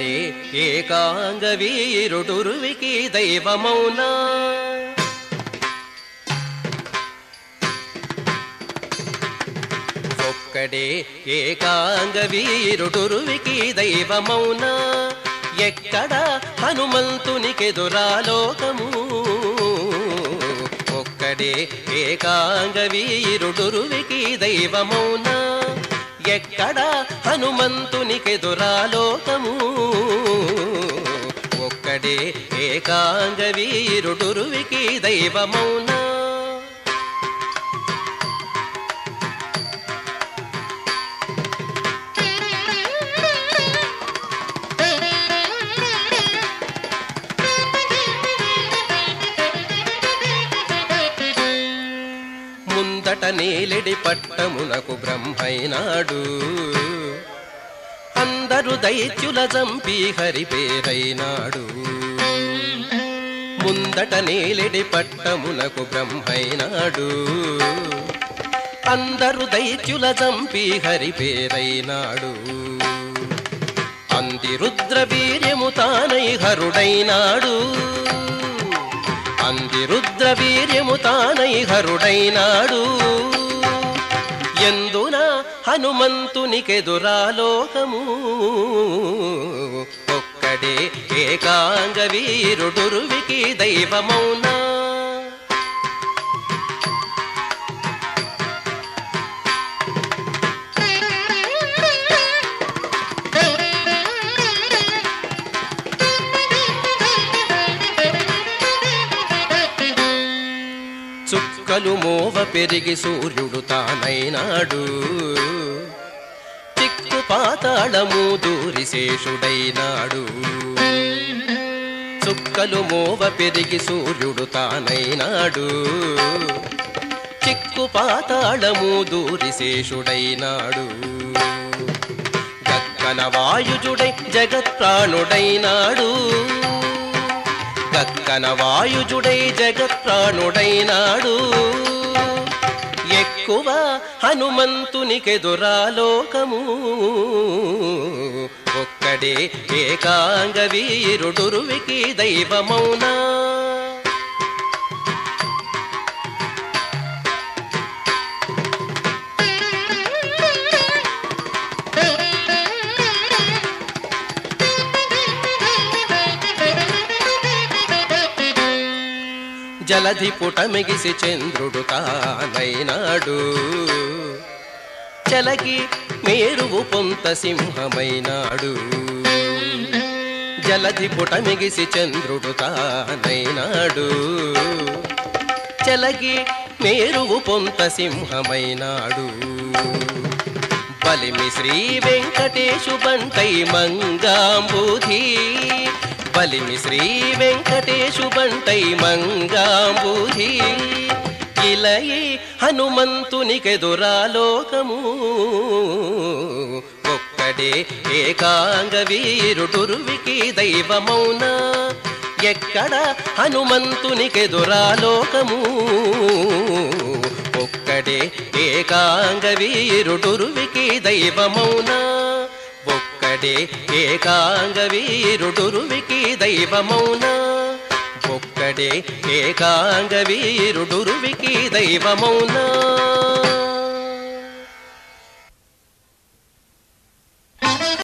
ఒక్కడే ఏకాంగ వీరుడురువికి దైవమౌనా? ఒక్కడే ఏకాంగ వీరుడురువికి దైవమౌనా? ఎక్కడ హనుమంతునికెదురాలోకము ఒక్కడే ఏకాంగ వీరుడురువికి దైవమౌనా? ఎక్కడ హనుమంతునికెదురాలోకము? ఒక్కడే ఏకాంగ వీరుడురువికి దైవమౌనా? ముందట నేలెడి పట్టమునకు బ్రహ్మైనాడు. అందరు దైత్యుల చంపి హరి పేరైనాడు. ముందట నేలెడి పట్టమునకు బ్రహ్మైనాడు. అందరు దైత్యుల చంపి హరి పేరైనాడు. అంది రుద్ర వీర్యము తానై హరుడైనాడు. అంది రుద్రవీర్యము తానై హరుడైనాడు. ఎందున హనుమంతునికెదురాలోకము. ఒక్కడే ఏకాంగ వీరుడురువికి దైవమౌనా. చుక్కలు మోవ పెరిగి సూర్యుడు తానైనాడు. చిక్కు పాతాళము దూరి శేషుడైనాడు. చుక్కలు మోవ పెరిగి సూర్యుడు తానైనాడు. చిక్కు పాతాళము దూరి శేషుడైనాడు. గక్కన వాయుజుడై జగత్ప్రాణుడైనాడు. గక్కన వాయుజుడై జగత్ప్రాణుడైనాడు ఎక్కువ హనుమంతునికెదురాలోకము. ఒక్కడే ఏకాంగ వీరుడురువికి దైవమౌనా. జలధి పుటమిగిసి చంద్రుడు తానైనాడు. చలకి మేరువు పొంత సింహమైనాడు. జలధి పుటమిగిసి చంద్రుడు తానైనాడు. చలకి మేరువు పొంత సింహమైనాడు. బలిమి శ్రీ వెంకటేశు బంటై మంగాంబూధీ. బలిమి శ్రీ వెంకటేశు బంటై మంగాంబూధి. ఇలయి హనుమంతునికెదురాలోకము. ఒక్కడే ఏకాంగ వీరుడురువికి దైవమౌనా. ఎక్కడ హనుమంతునికెదురాలోకము. ఒక్కడే ఏకాంగ వీరుడురువికి దైవమౌనా. ఒక్కడే ఏకాంగ వీరుడురువికి దైవమౌనా? ఒక్కడే ఏకాంగ వీరుడురువికి దైవమౌనా?